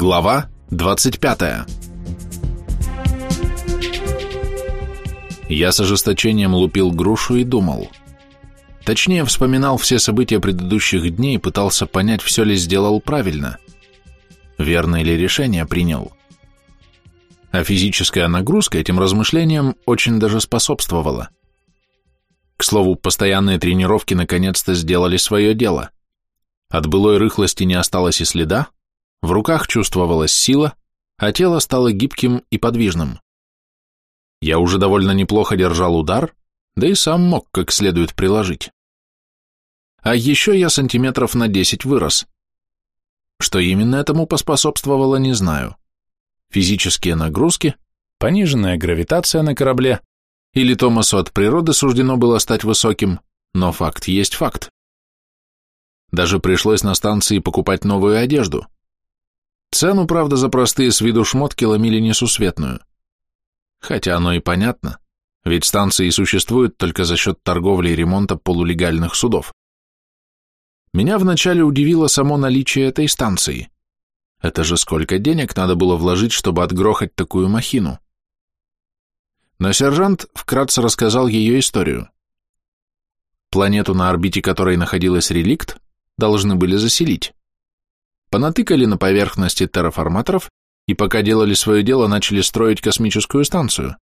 Глава 25 Я с ожесточением лупил грушу и думал. Точнее, вспоминал все события предыдущих дней и пытался понять, все ли сделал правильно. Верно ли решение принял. А физическая нагрузка этим размышлениям очень даже способствовала. К слову, постоянные тренировки наконец-то сделали свое дело. От былой рыхлости не осталось и следа, в руках чувствовалась сила, а тело стало гибким и подвижным. Я уже довольно неплохо держал удар, да и сам мог как следует приложить. А еще я сантиметров на 10 вырос. Что именно этому поспособствовало, не знаю. Физические нагрузки, пониженная гравитация на корабле, или Томасу от природы суждено было стать высоким, но факт есть факт. Даже пришлось на станции покупать новую одежду – Цену, правда, за простые с виду шмотки ломили несусветную. Хотя оно и понятно, ведь станции существуют только за счет торговли и ремонта полулегальных судов. Меня вначале удивило само наличие этой станции. Это же сколько денег надо было вложить, чтобы отгрохать такую махину. Но сержант вкратце рассказал ее историю. Планету, на орбите которой находилась реликт, должны были заселить понатыкали на поверхности терраформаторов и пока делали свое дело, начали строить космическую станцию.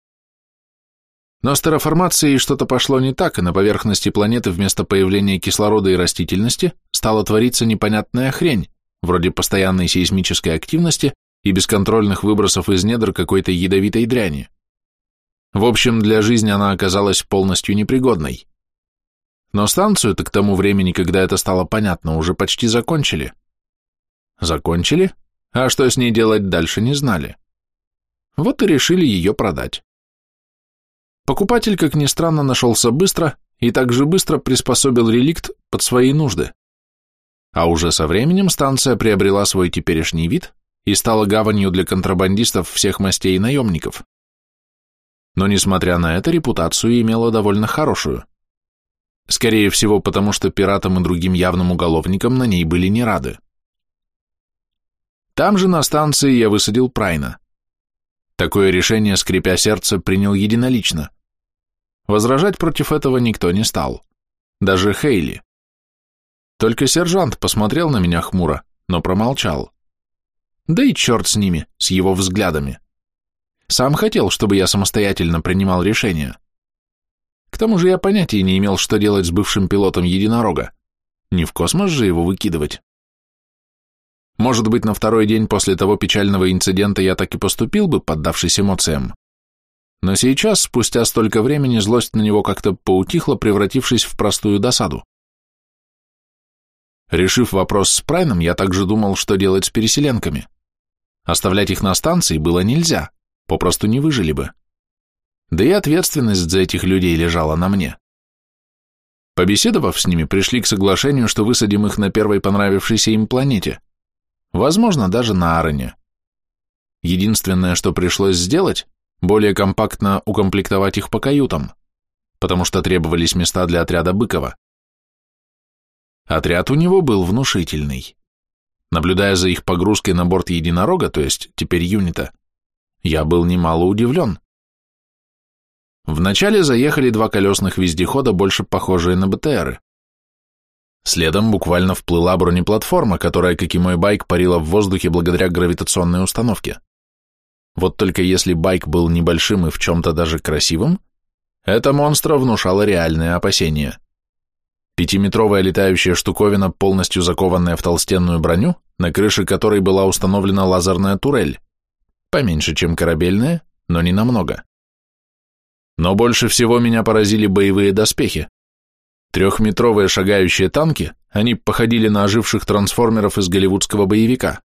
Но с терраформацией что-то пошло не так, и на поверхности планеты вместо появления кислорода и растительности стала твориться непонятная хрень, вроде постоянной сейсмической активности и бесконтрольных выбросов из недр какой-то ядовитой дряни. В общем, для жизни она оказалась полностью непригодной. Но станцию-то к тому времени, когда это стало понятно, уже почти закончили – Закончили, а что с ней делать дальше не знали. Вот и решили ее продать. Покупатель, как ни странно, нашелся быстро и также быстро приспособил реликт под свои нужды. А уже со временем станция приобрела свой теперешний вид и стала гаванью для контрабандистов всех мастей и наемников. Но, несмотря на это, репутацию имела довольно хорошую. Скорее всего, потому что пиратам и другим явным уголовникам на ней были не рады. Там же на станции я высадил Прайна. Такое решение, скрипя сердце, принял единолично. Возражать против этого никто не стал. Даже Хейли. Только сержант посмотрел на меня хмуро, но промолчал. Да и черт с ними, с его взглядами. Сам хотел, чтобы я самостоятельно принимал решения. К тому же я понятия не имел, что делать с бывшим пилотом единорога. Не в космос же его выкидывать. Может быть, на второй день после того печального инцидента я так и поступил бы, поддавшись эмоциям. Но сейчас, спустя столько времени, злость на него как-то поутихла, превратившись в простую досаду. Решив вопрос с Прайном, я также думал, что делать с переселенками. Оставлять их на станции было нельзя, попросту не выжили бы. Да и ответственность за этих людей лежала на мне. Побеседовав с ними, пришли к соглашению, что высадим их на первой понравившейся им планете – Возможно, даже на Арене. Единственное, что пришлось сделать, более компактно укомплектовать их по каютам, потому что требовались места для отряда Быкова. Отряд у него был внушительный. Наблюдая за их погрузкой на борт единорога, то есть теперь юнита, я был немало удивлен. Вначале заехали два колесных вездехода, больше похожие на БТРы. Следом буквально вплыла бронеплатформа, которая, как и мой байк, парила в воздухе благодаря гравитационной установке. Вот только если байк был небольшим и в чем-то даже красивым, эта монстра внушала реальные опасения. Пятиметровая летающая штуковина, полностью закованная в толстенную броню, на крыше которой была установлена лазерная турель, поменьше, чем корабельная, но не намного. Но больше всего меня поразили боевые доспехи. Трехметровые шагающие танки, они походили на оживших трансформеров из голливудского боевика.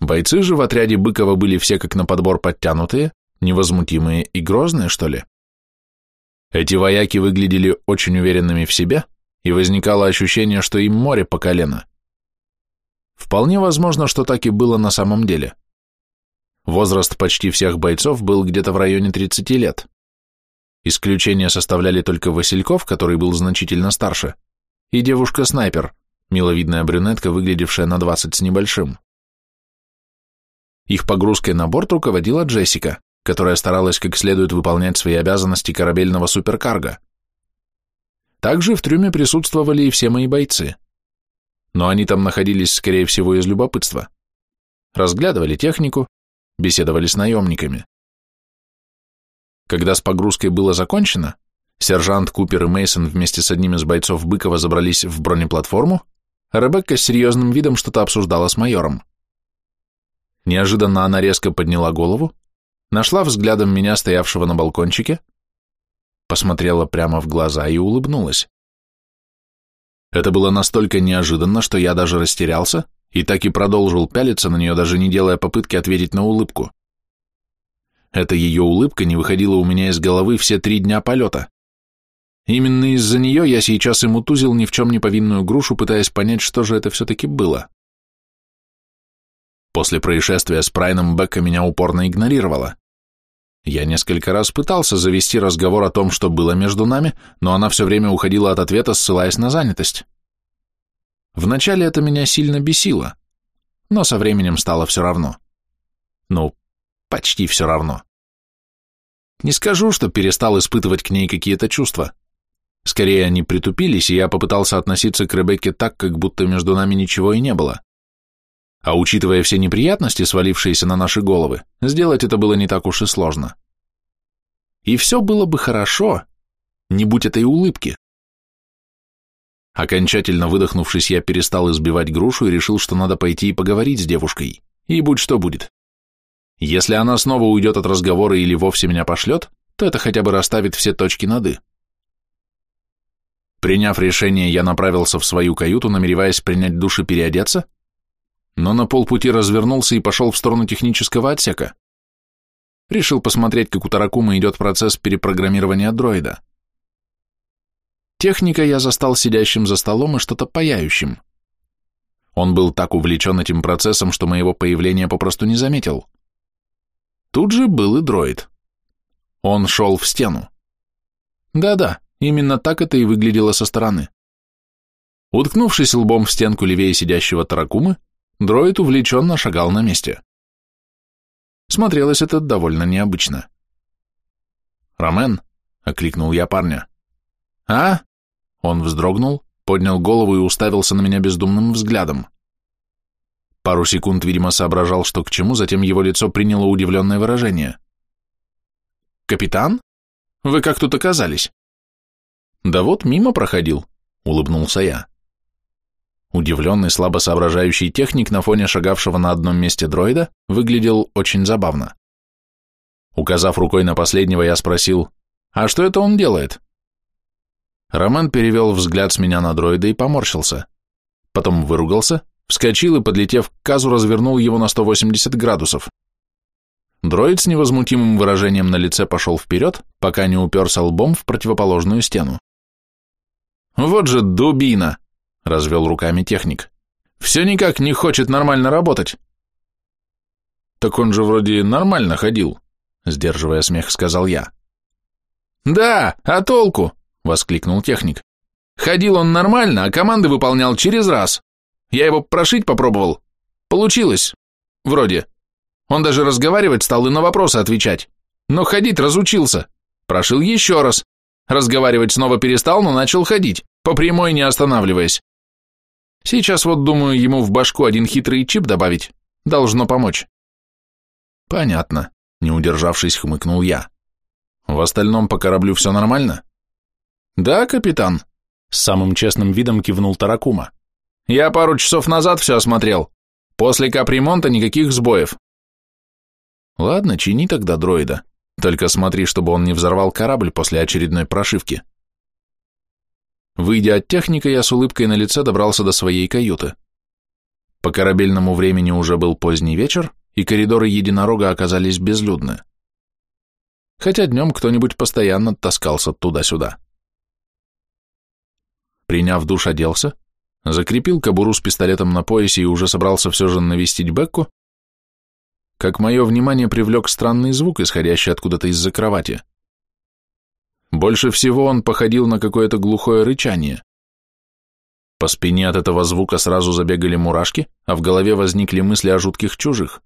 Бойцы же в отряде Быкова были все как на подбор подтянутые, невозмутимые и грозные, что ли. Эти вояки выглядели очень уверенными в себе, и возникало ощущение, что им море по колено. Вполне возможно, что так и было на самом деле. Возраст почти всех бойцов был где-то в районе 30 лет. Исключение составляли только Васильков, который был значительно старше, и девушка-снайпер, миловидная брюнетка, выглядевшая на двадцать с небольшим. Их погрузкой на борт руководила Джессика, которая старалась как следует выполнять свои обязанности корабельного суперкарга. Также в трюме присутствовали и все мои бойцы. Но они там находились, скорее всего, из любопытства. Разглядывали технику, беседовали с наемниками. Когда с погрузкой было закончено, сержант Купер и Мейсон вместе с одним из бойцов Быкова забрались в бронеплатформу, а Ребекка с серьезным видом что-то обсуждала с майором. Неожиданно она резко подняла голову, нашла взглядом меня, стоявшего на балкончике, посмотрела прямо в глаза и улыбнулась. Это было настолько неожиданно, что я даже растерялся и так и продолжил пялиться на нее, даже не делая попытки ответить на улыбку. Эта ее улыбка не выходила у меня из головы все три дня полета. Именно из-за нее я сейчас и мутузил ни в чем не повинную грушу, пытаясь понять, что же это все-таки было. После происшествия с Прайном Бекка меня упорно игнорировала. Я несколько раз пытался завести разговор о том, что было между нами, но она все время уходила от ответа, ссылаясь на занятость. Вначале это меня сильно бесило, но со временем стало все равно. Ну, почти все равно. Не скажу, что перестал испытывать к ней какие-то чувства. Скорее, они притупились, и я попытался относиться к Ребекке так, как будто между нами ничего и не было. А учитывая все неприятности, свалившиеся на наши головы, сделать это было не так уж и сложно. И все было бы хорошо, не будь этой улыбки. Окончательно выдохнувшись, я перестал избивать грушу и решил, что надо пойти и поговорить с девушкой, и будь что будет. Если она снова уйдет от разговора или вовсе меня пошлет, то это хотя бы расставит все точки над «и». Приняв решение, я направился в свою каюту, намереваясь принять душ и переодеться, но на полпути развернулся и пошел в сторону технического отсека. Решил посмотреть, как у Таракума идет процесс перепрограммирования дроида. Техника я застал сидящим за столом и что-то паяющим. Он был так увлечен этим процессом, что моего появления попросту не заметил. Тут же был и дроид. Он шел в стену. Да-да, именно так это и выглядело со стороны. Уткнувшись лбом в стенку левее сидящего Таракумы, Дроид увлеченно шагал на месте. Смотрелось это довольно необычно. «Ромен?» — окликнул я парня. «А?» Он вздрогнул, поднял голову и уставился на меня бездумным взглядом. Пару секунд, видимо, соображал, что к чему, затем его лицо приняло удивленное выражение. «Капитан? Вы как тут оказались?» «Да вот, мимо проходил», — улыбнулся я. Удивленный, слабо соображающий техник на фоне шагавшего на одном месте дроида выглядел очень забавно. Указав рукой на последнего, я спросил, «А что это он делает?» Роман перевел взгляд с меня на дроида и поморщился. Потом выругался, вскочил и, подлетев к казу, развернул его на 180 градусов. Дроид с невозмутимым выражением на лице пошел вперед, пока не уперся лбом в противоположную стену. «Вот же дубина!» — развел руками техник. «Все никак не хочет нормально работать». «Так он же вроде нормально ходил», — сдерживая смех, сказал я. «Да, а толку?» — воскликнул техник. «Ходил он нормально, а команды выполнял через раз. Я его прошить попробовал. Получилось. Вроде. Он даже разговаривать стал и на вопросы отвечать. Но ходить разучился. Прошил еще раз. Разговаривать снова перестал, но начал ходить, по прямой не останавливаясь. Сейчас вот думаю ему в башку один хитрый чип добавить. Должно помочь. Понятно, не удержавшись, хмыкнул я. В остальном по кораблю все нормально? Да, капитан, с самым честным видом кивнул Таракума. Я пару часов назад все осмотрел. После капремонта никаких сбоев. Ладно, чини тогда дроида. Только смотри, чтобы он не взорвал корабль после очередной прошивки. Выйдя от техника, я с улыбкой на лице добрался до своей каюты. По корабельному времени уже был поздний вечер, и коридоры единорога оказались безлюдны. Хотя днем кто-нибудь постоянно таскался туда-сюда. Приняв душ, оделся, закрепил кобуру с пистолетом на поясе и уже собрался все же навестить Бекку, как мое внимание привлек странный звук, исходящий откуда-то из-за кровати. Больше всего он походил на какое-то глухое рычание. По спине от этого звука сразу забегали мурашки, а в голове возникли мысли о жутких чужих.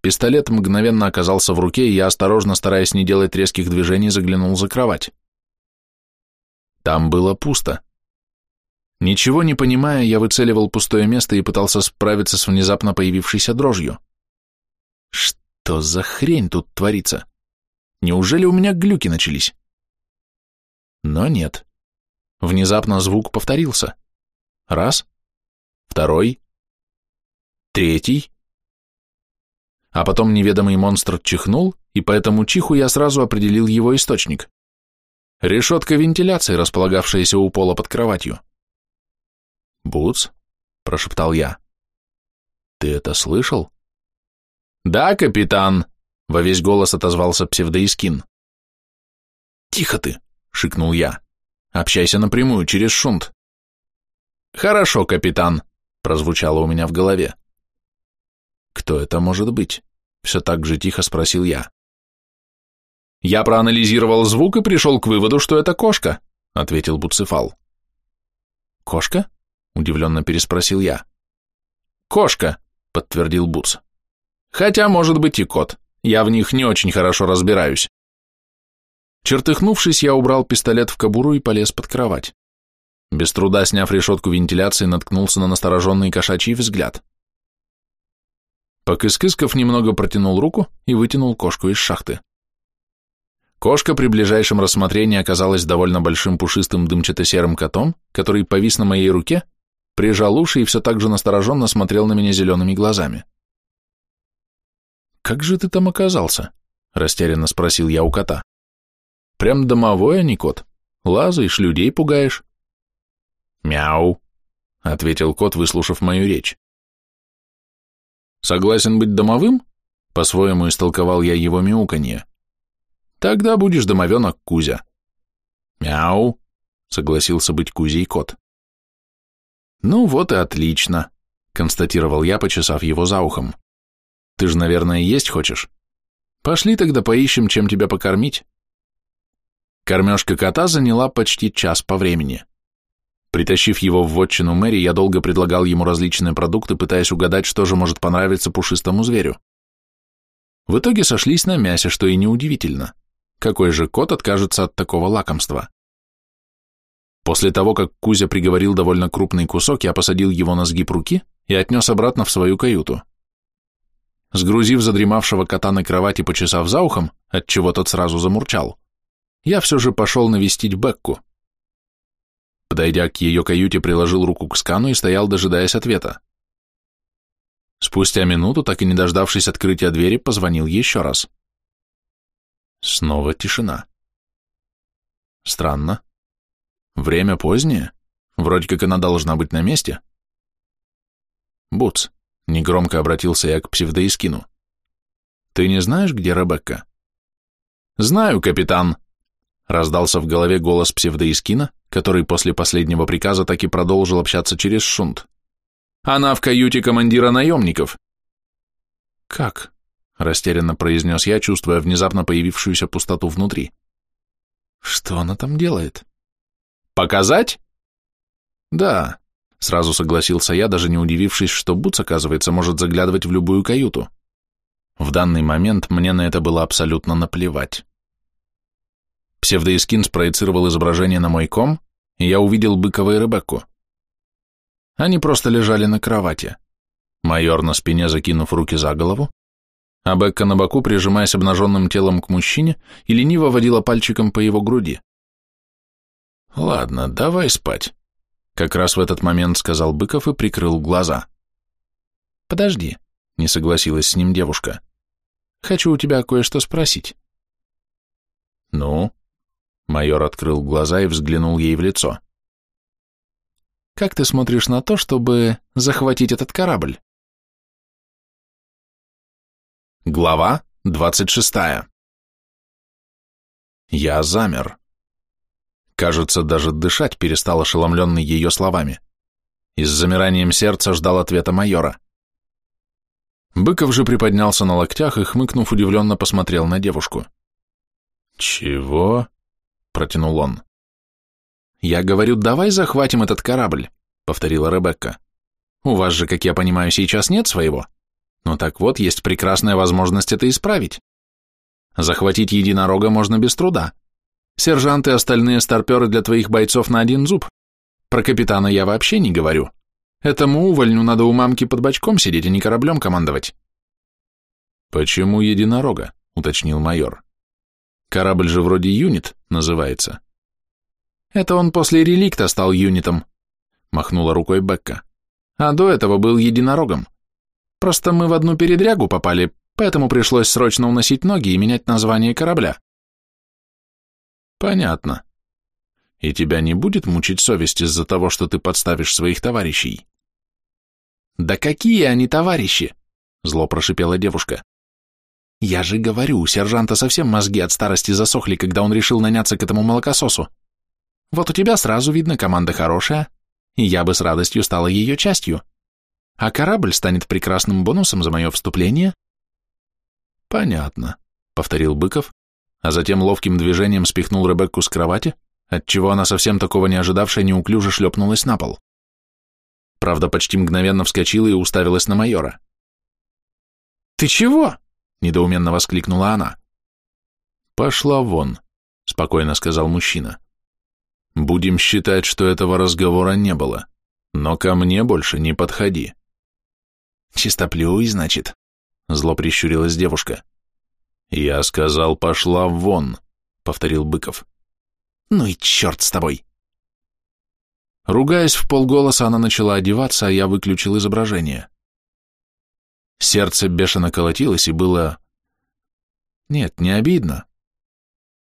пистолет мгновенно оказался в руке, и я, осторожно, стараясь не делать резких движений, заглянул за кровать. Там было пусто. Ничего не понимая, я выцеливал пустое место и пытался справиться с внезапно появившейся дрожью. Что за хрень тут творится? Неужели у меня глюки начались? Но нет. Внезапно звук повторился. Раз, второй, третий. А потом неведомый монстр чихнул, и по этому чиху я сразу определил его источник. Решетка вентиляции, располагавшаяся у пола под кроватью. «Бутс?» – прошептал я. «Ты это слышал?» «Да, капитан!» – во весь голос отозвался псевдоискин. «Тихо ты!» – шикнул я. «Общайся напрямую, через шунт». «Хорошо, капитан», — прозвучало у меня в голове. «Кто это может быть?» — все так же тихо спросил я. «Я проанализировал звук и пришел к выводу, что это кошка», — ответил Буцефал. «Кошка?» — удивленно переспросил я. «Кошка», — подтвердил Буц. «Хотя, может быть, и кот. Я в них не очень хорошо разбираюсь». Чертыхнувшись, я убрал пистолет в кобуру и полез под кровать. Без труда сняв решетку вентиляции, наткнулся на настороженный кошачий взгляд. Покыскысков немного протянул руку и вытянул кошку из шахты. Кошка при ближайшем рассмотрении оказалась довольно большим пушистым дымчато-серым котом, который повис на моей руке, прижал уши и все так же настороженно смотрел на меня зелеными глазами. «Как же ты там оказался?» — растерянно спросил я у кота. Прям домовой, а не кот. Лазаешь, людей пугаешь. Мяу, ответил кот, выслушав мою речь. Согласен быть домовым? По-своему истолковал я его мяуканье. Тогда будешь домовенок Кузя. Мяу, согласился быть Кузей кот. Ну вот и отлично, констатировал я, почесав его за ухом. Ты же, наверное, есть хочешь? Пошли тогда поищем, чем тебя покормить. Кормежка кота заняла почти час по времени. Притащив его в вотчину Мэри, я долго предлагал ему различные продукты, пытаясь угадать, что же может понравиться пушистому зверю. В итоге сошлись на мясе, что и неудивительно. Какой же кот откажется от такого лакомства? После того, как Кузя приговорил довольно крупный кусок, я посадил его на сгиб руки и отнес обратно в свою каюту. Сгрузив задремавшего кота на кровать и почесав за ухом, отчего тот сразу замурчал, я все же пошел навестить Бекку. Подойдя к ее каюте, приложил руку к скану и стоял, дожидаясь ответа. Спустя минуту, так и не дождавшись открытия двери, позвонил еще раз. Снова тишина. Странно. Время позднее. Вроде как она должна быть на месте. Буц, негромко обратился я к псевдоискину. Ты не знаешь, где Ребекка? Знаю, капитан, Раздался в голове голос псевдоискина, который после последнего приказа так и продолжил общаться через шунт. «Она в каюте командира наемников». «Как?» – растерянно произнес я, чувствуя внезапно появившуюся пустоту внутри. «Что она там делает?» «Показать?» «Да», – сразу согласился я, даже не удивившись, что Буц, оказывается, может заглядывать в любую каюту. В данный момент мне на это было абсолютно наплевать. Псевдоискин спроецировал изображение на мой ком, и я увидел Быкова и Ребекку. Они просто лежали на кровати. Майор на спине, закинув руки за голову, а Бекка на боку, прижимаясь обнаженным телом к мужчине, и лениво водила пальчиком по его груди. «Ладно, давай спать», — как раз в этот момент сказал Быков и прикрыл глаза. «Подожди», — не согласилась с ним девушка. «Хочу у тебя кое-что спросить». «Ну?» Майор открыл глаза и взглянул ей в лицо. «Как ты смотришь на то, чтобы захватить этот корабль?» Глава двадцать шестая. Я замер. Кажется, даже дышать перестал ошеломленный ее словами. И с замиранием сердца ждал ответа майора. Быков же приподнялся на локтях и, хмыкнув, удивленно посмотрел на девушку. «Чего?» — протянул он. «Я говорю, давай захватим этот корабль», — повторила Ребекка. «У вас же, как я понимаю, сейчас нет своего. Ну так вот, есть прекрасная возможность это исправить. Захватить единорога можно без труда. Сержанты и остальные старперы для твоих бойцов на один зуб. Про капитана я вообще не говорю. Этому увольню надо у мамки под бочком сидеть, а не кораблем командовать. Почему единорога? уточнил майор. Корабль же вроде юнит называется. Это он после реликта стал юнитом, махнула рукой Бекка. А до этого был единорогом. Просто мы в одну передрягу попали, поэтому пришлось срочно уносить ноги и менять название корабля. Понятно. И тебя не будет мучить совесть из-за того, что ты подставишь своих товарищей? Да какие они товарищи? Зло прошипела девушка. Я же говорю, у сержанта совсем мозги от старости засохли, когда он решил наняться к этому молокососу. Вот у тебя сразу видно, команда хорошая, и я бы с радостью стала ее частью. А корабль станет прекрасным бонусом за мое вступление. Понятно, повторил Быков, а затем ловким движением спихнул Ребекку с кровати, отчего она совсем такого не ожидавшая неуклюже шлепнулась на пол. Правда, почти мгновенно вскочила и уставилась на майора. «Ты чего?» — недоуменно воскликнула она. «Пошла вон», — спокойно сказал мужчина. «Будем считать, что этого разговора не было, но ко мне больше не подходи». «Чистоплюй, значит?» — зло прищурилась девушка. «Я сказал, пошла вон», — повторил Быков. «Ну и черт с тобой!» Ругаясь в полголоса, она начала одеваться, а я выключил изображение. Сердце бешено колотилось и было... Нет, не обидно.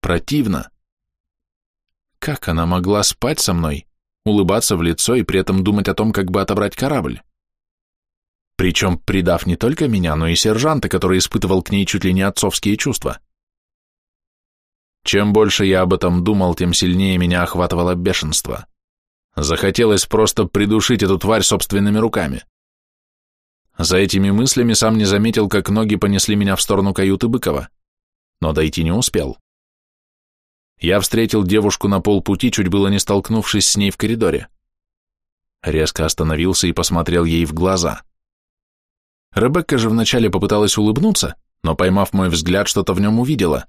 Противно. Как она могла спать со мной, улыбаться в лицо и при этом думать о том, как бы отобрать корабль? Причем предав не только меня, но и сержанта, который испытывал к ней чуть ли не отцовские чувства. Чем больше я об этом думал, тем сильнее меня охватывало бешенство. Захотелось просто придушить эту тварь собственными руками. За этими мыслями сам не заметил, как ноги понесли меня в сторону каюты Быкова, но дойти не успел. Я встретил девушку на полпути, чуть было не столкнувшись с ней в коридоре. Резко остановился и посмотрел ей в глаза. Ребекка же вначале попыталась улыбнуться, но, поймав мой взгляд, что-то в нем увидела.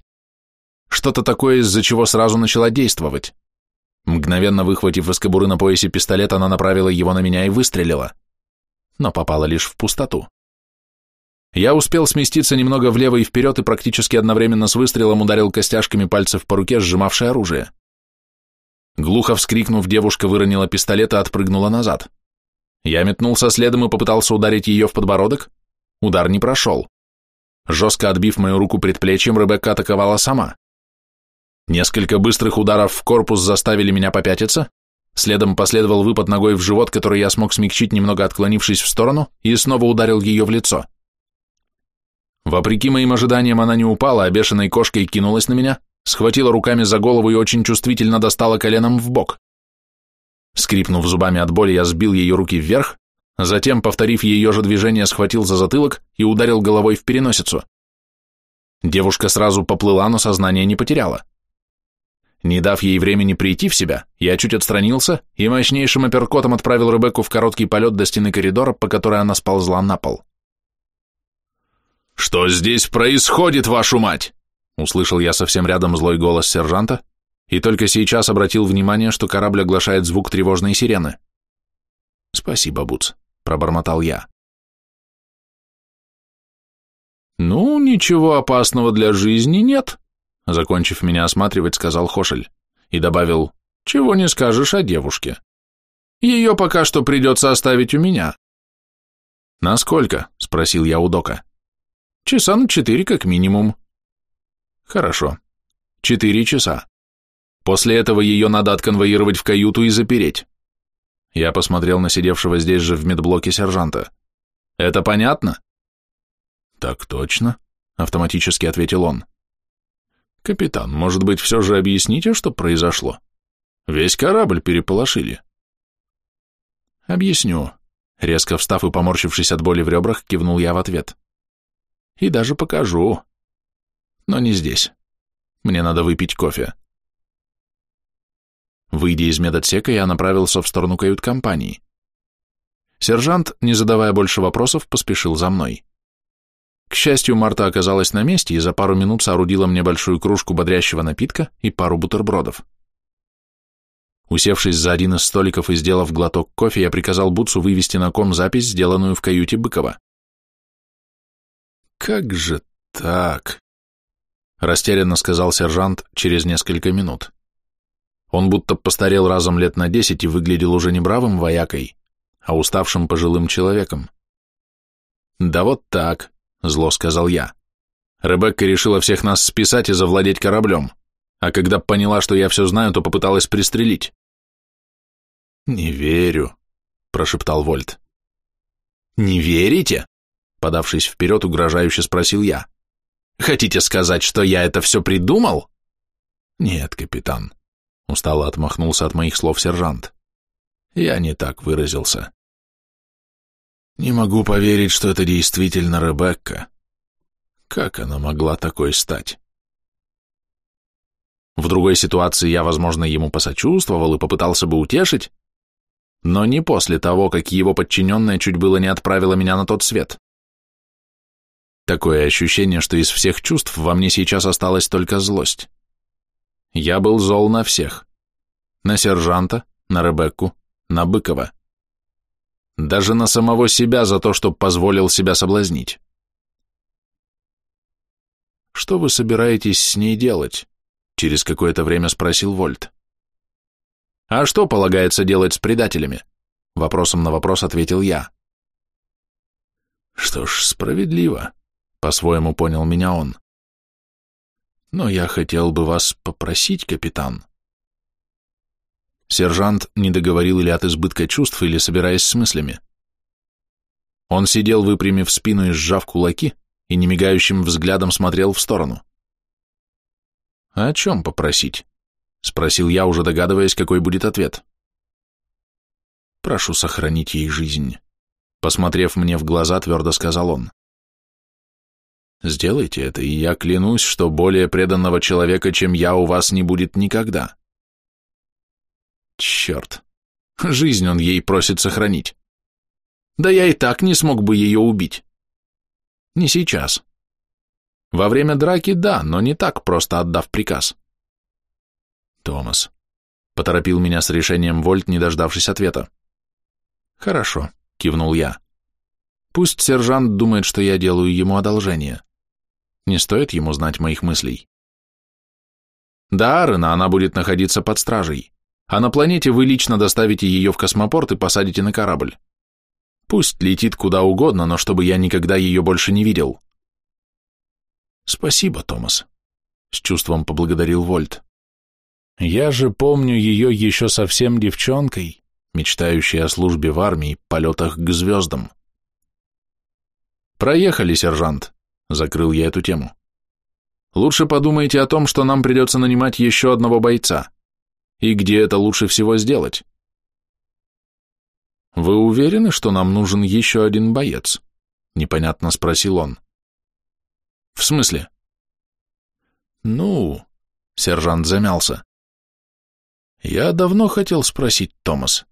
Что-то такое, из-за чего сразу начала действовать. Мгновенно выхватив из кобуры на поясе пистолет, она направила его на меня и выстрелила. Но попала лишь в пустоту. Я успел сместиться немного влево и вперед и практически одновременно с выстрелом ударил костяшками пальцев по руке, сжимавшей оружие. Глухо вскрикнув, девушка выронила пистолет и отпрыгнула назад. Я метнулся следом и попытался ударить ее в подбородок. Удар не прошел. Жестко отбив мою руку предплечьем, Ребекка атаковала сама. Несколько быстрых ударов в корпус заставили меня попятиться, следом последовал выпад ногой в живот, который я смог смягчить, немного отклонившись в сторону, и снова ударил ее в лицо. Вопреки моим ожиданиям она не упала, а бешеной кошкой кинулась на меня, схватила руками за голову и очень чувствительно достала коленом в бок. Скрипнув зубами от боли, я сбил ее руки вверх, затем, повторив ее же движение, схватил за затылок и ударил головой в переносицу. Девушка сразу поплыла, но сознание не потеряла. Не дав ей времени прийти в себя, я чуть отстранился и мощнейшим апперкотом отправил Ребекку в короткий полет до стены коридора, по которой она сползла на пол. «Что здесь происходит, вашу мать?» Услышал я совсем рядом злой голос сержанта, и только сейчас обратил внимание, что корабль оглашает звук тревожной сирены. «Спасибо, Буц», — пробормотал я. «Ну, ничего опасного для жизни нет», — закончив меня осматривать, сказал Хошель и добавил, «Чего не скажешь о девушке. Ее пока что придется оставить у меня». «Насколько?» — спросил я у Дока. «Часа на четыре как минимум». «Хорошо. Четыре часа. После этого ее надо отконвоировать в каюту и запереть. Я посмотрел на сидевшего здесь же в медблоке сержанта. Это понятно? Так точно, автоматически ответил он. Капитан, может быть, все же объясните, что произошло? Весь корабль переполошили. Объясню. Резко встав и поморщившись от боли в ребрах, кивнул я в ответ. И даже покажу. Но не здесь. Мне надо выпить кофе. Выйдя из медотсека, я направился в сторону кают-компании. Сержант, не задавая больше вопросов, поспешил за мной. К счастью, Марта оказалась на месте и за пару минут соорудила мне большую кружку бодрящего напитка и пару бутербродов. Усевшись за один из столиков и сделав глоток кофе, я приказал Бутсу вывести на ком запись, сделанную в каюте Быкова. «Как же так?» — растерянно сказал сержант через несколько минут. Он будто постарел разом лет на десять и выглядел уже не бравым воякой, а уставшим пожилым человеком. «Да вот так», — зло сказал я. Ребекка решила всех нас списать и завладеть кораблем, а когда поняла, что я все знаю, то попыталась пристрелить. «Не верю», — прошептал Вольт. «Не верите?» — подавшись вперед, угрожающе спросил я. «Хотите сказать, что я это все придумал?» «Нет, капитан», — устало отмахнулся от моих слов сержант. «Я не так выразился». Не могу поверить, что это действительно Ребекка. Как она могла такой стать? В другой ситуации я, возможно, ему посочувствовал и попытался бы утешить, но не после того, как его подчиненная чуть было не отправила меня на тот свет. Такое ощущение, что из всех чувств во мне сейчас осталась только злость. Я был зол на всех. На сержанта, на Ребекку, на Быкова даже на самого себя за то, что позволил себя соблазнить. «Что вы собираетесь с ней делать?» — через какое-то время спросил Вольт. «А что полагается делать с предателями?» — вопросом на вопрос ответил я. «Что ж, справедливо», — по-своему понял меня он. «Но я хотел бы вас попросить, капитан». Сержант не договорил или от избытка чувств, или собираясь с мыслями. Он сидел, выпрямив спину и сжав кулаки, и немигающим взглядом смотрел в сторону. «О чем попросить?» — спросил я, уже догадываясь, какой будет ответ. «Прошу сохранить ей жизнь», — посмотрев мне в глаза, твердо сказал он. «Сделайте это, и я клянусь, что более преданного человека, чем я, у вас не будет никогда». Черт. Жизнь он ей просит сохранить. Да я и так не смог бы ее убить. Не сейчас. Во время драки да, но не так, просто отдав приказ. Томас. Поторопил меня с решением Вольт, не дождавшись ответа. Хорошо, кивнул я. Пусть сержант думает, что я делаю ему одолжение. Не стоит ему знать моих мыслей. Да, Арена, она будет находиться под стражей а на планете вы лично доставите ее в космопорт и посадите на корабль. Пусть летит куда угодно, но чтобы я никогда ее больше не видел. Спасибо, Томас, с чувством поблагодарил Вольт. Я же помню ее еще совсем девчонкой, мечтающей о службе в армии, полетах к звездам. Проехали, сержант, закрыл я эту тему. Лучше подумайте о том, что нам придется нанимать еще одного бойца и где это лучше всего сделать. «Вы уверены, что нам нужен еще один боец?» — непонятно спросил он. «В смысле?» «Ну...» — сержант замялся. «Я давно хотел спросить, Томас,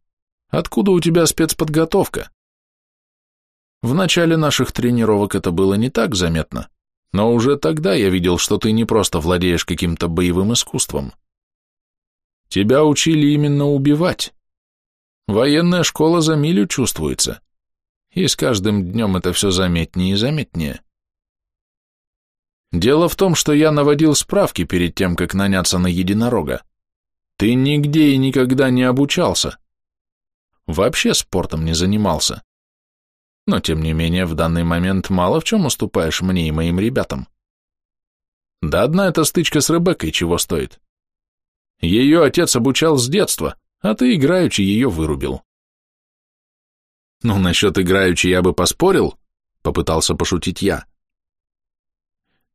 откуда у тебя спецподготовка?» В начале наших тренировок это было не так заметно, но уже тогда я видел, что ты не просто владеешь каким-то боевым искусством. Тебя учили именно убивать. Военная школа за милю чувствуется. И с каждым днем это все заметнее и заметнее. Дело в том, что я наводил справки перед тем, как наняться на единорога. Ты нигде и никогда не обучался. Вообще спортом не занимался. Но, тем не менее, в данный момент мало в чем уступаешь мне и моим ребятам. Да одна эта стычка с Ребеккой чего стоит. Ее отец обучал с детства, а ты играючи ее вырубил. Ну, насчет играючи я бы поспорил, попытался пошутить я.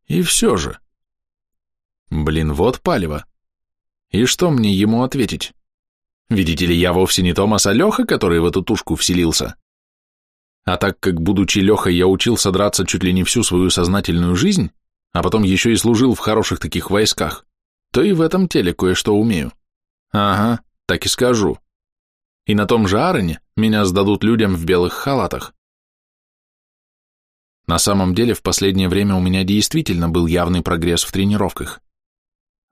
И все же. Блин, вот палево. И что мне ему ответить? Видите ли, я вовсе не Томас, а Леха, который в эту тушку вселился. А так как, будучи Лехой, я учился драться чуть ли не всю свою сознательную жизнь, а потом еще и служил в хороших таких войсках, то и в этом теле кое-что умею. Ага, так и скажу. И на том же Арене меня сдадут людям в белых халатах. На самом деле, в последнее время у меня действительно был явный прогресс в тренировках.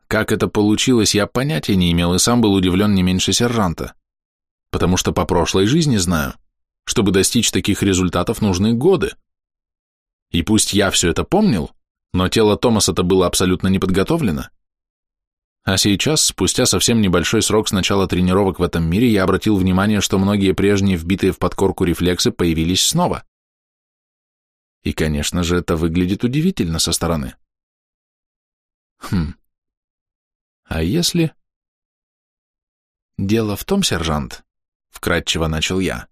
Как это получилось, я понятия не имел и сам был удивлен не меньше сержанта. Потому что по прошлой жизни знаю, чтобы достичь таких результатов нужны годы. И пусть я все это помнил, но тело Томаса-то было абсолютно не подготовлено. А сейчас, спустя совсем небольшой срок с начала тренировок в этом мире, я обратил внимание, что многие прежние вбитые в подкорку рефлексы появились снова. И, конечно же, это выглядит удивительно со стороны. Хм. А если... Дело в том, сержант, — вкратчиво начал я, —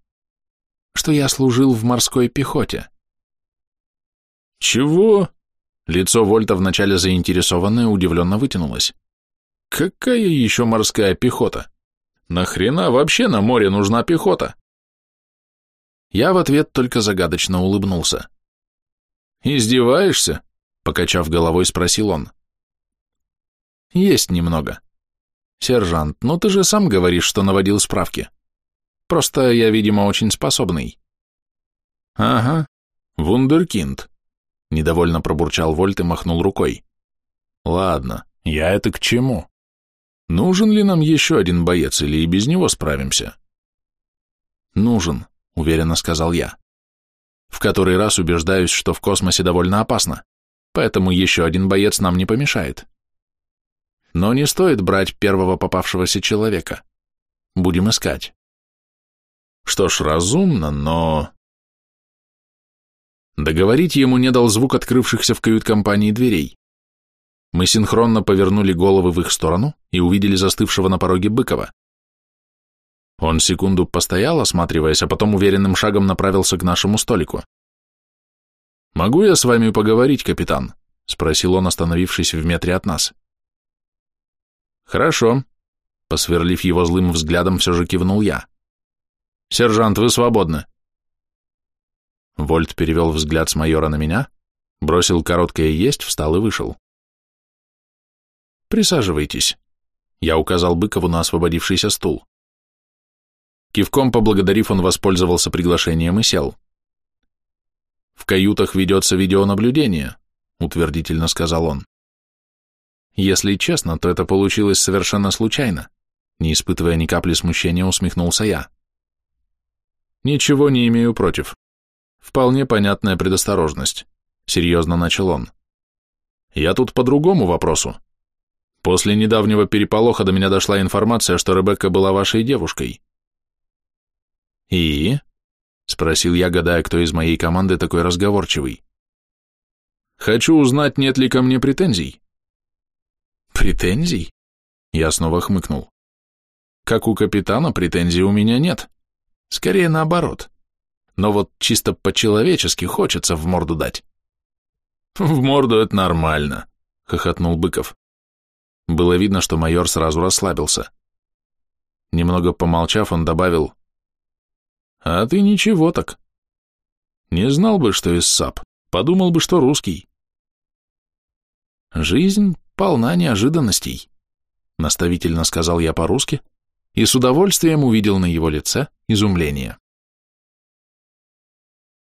что я служил в морской пехоте. Чего? Лицо Вольта вначале заинтересованное удивленно вытянулось. Какая еще морская пехота? Нахрена вообще на море нужна пехота? Я в ответ только загадочно улыбнулся. «Издеваешься?» — покачав головой, спросил он. «Есть немного. Сержант, ну ты же сам говоришь, что наводил справки. Просто я, видимо, очень способный». «Ага, вундеркинд», — недовольно пробурчал Вольт и махнул рукой. «Ладно, я это к чему?» Нужен ли нам еще один боец или и без него справимся? Нужен, уверенно сказал я. В который раз убеждаюсь, что в космосе довольно опасно, поэтому еще один боец нам не помешает. Но не стоит брать первого попавшегося человека. Будем искать. Что ж, разумно, но... Договорить ему не дал звук открывшихся в кают-компании дверей. Мы синхронно повернули головы в их сторону и увидели застывшего на пороге Быкова. Он секунду постоял, осматриваясь, а потом уверенным шагом направился к нашему столику. «Могу я с вами поговорить, капитан?» — спросил он, остановившись в метре от нас. «Хорошо», — посверлив его злым взглядом, все же кивнул я. «Сержант, вы свободны». Вольт перевел взгляд с майора на меня, бросил короткое «есть», встал и вышел. «Присаживайтесь», — я указал Быкову на освободившийся стул. Кивком поблагодарив, он воспользовался приглашением и сел. «В каютах ведется видеонаблюдение», — утвердительно сказал он. «Если честно, то это получилось совершенно случайно», — не испытывая ни капли смущения, усмехнулся я. «Ничего не имею против. Вполне понятная предосторожность», — серьезно начал он. «Я тут по другому вопросу. После недавнего переполоха до меня дошла информация, что Ребекка была вашей девушкой. И? Спросил я, гадая, кто из моей команды такой разговорчивый. Хочу узнать, нет ли ко мне претензий. Претензий? Я снова хмыкнул. Как у капитана, претензий у меня нет. Скорее наоборот. Но вот чисто по-человечески хочется в морду дать. В морду это нормально, хохотнул Быков. Было видно, что майор сразу расслабился. Немного помолчав, он добавил, «А ты ничего так. Не знал бы, что из САП, подумал бы, что русский». «Жизнь полна неожиданностей», — наставительно сказал я по-русски, и с удовольствием увидел на его лице изумление.